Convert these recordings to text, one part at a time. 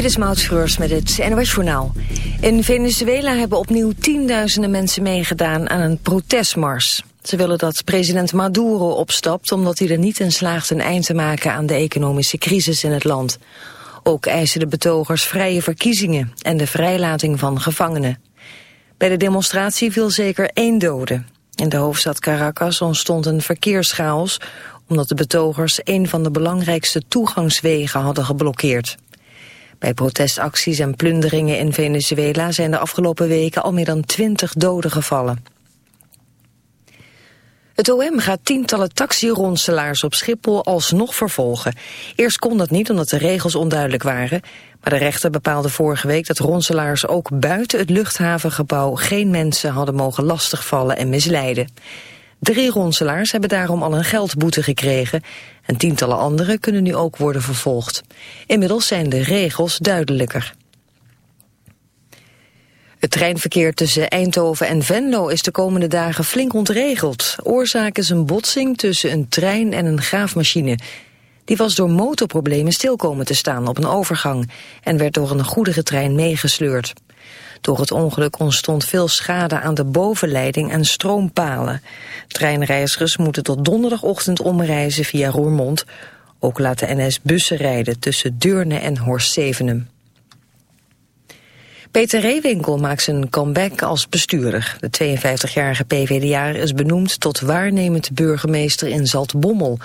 Dit is Maud met het NOS Journaal. In Venezuela hebben opnieuw tienduizenden mensen meegedaan aan een protestmars. Ze willen dat president Maduro opstapt omdat hij er niet in slaagt een eind te maken aan de economische crisis in het land. Ook eisen de betogers vrije verkiezingen en de vrijlating van gevangenen. Bij de demonstratie viel zeker één dode. In de hoofdstad Caracas ontstond een verkeerschaos omdat de betogers een van de belangrijkste toegangswegen hadden geblokkeerd. Bij protestacties en plunderingen in Venezuela zijn de afgelopen weken al meer dan twintig doden gevallen. Het OM gaat tientallen taxironselaars op Schiphol alsnog vervolgen. Eerst kon dat niet omdat de regels onduidelijk waren. Maar de rechter bepaalde vorige week dat ronselaars ook buiten het luchthavengebouw... geen mensen hadden mogen lastigvallen en misleiden. Drie ronselaars hebben daarom al een geldboete gekregen... en tientallen anderen kunnen nu ook worden vervolgd. Inmiddels zijn de regels duidelijker. Het treinverkeer tussen Eindhoven en Venlo is de komende dagen flink ontregeld. Oorzaak is een botsing tussen een trein en een graafmachine. Die was door motorproblemen stil komen te staan op een overgang... en werd door een goederentrein meegesleurd. Door het ongeluk ontstond veel schade aan de bovenleiding en stroompalen. Treinreizigers moeten tot donderdagochtend omreizen via Roermond. Ook laat de NS bussen rijden tussen Deurne en Horst Zevenum. Peter Reewinkel maakt zijn comeback als bestuurder. De 52-jarige PVDA is benoemd tot waarnemend burgemeester in Zaltbommel.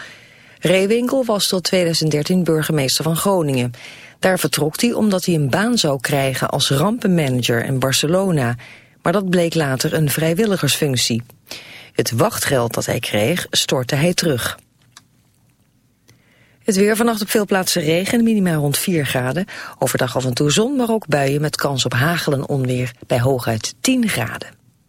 Reewinkel was tot 2013 burgemeester van Groningen. Daar vertrok hij omdat hij een baan zou krijgen als rampenmanager in Barcelona. Maar dat bleek later een vrijwilligersfunctie. Het wachtgeld dat hij kreeg stortte hij terug. Het weer vannacht op veel plaatsen regen, minimaal rond 4 graden. Overdag af en toe zon, maar ook buien met kans op hagel en onweer bij hooguit 10 graden.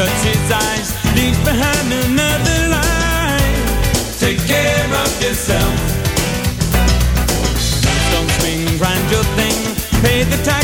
Shuts his eyes, leaves behind another line. Take care of yourself. Don't swing, grind your thing, pay the tax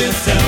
yourself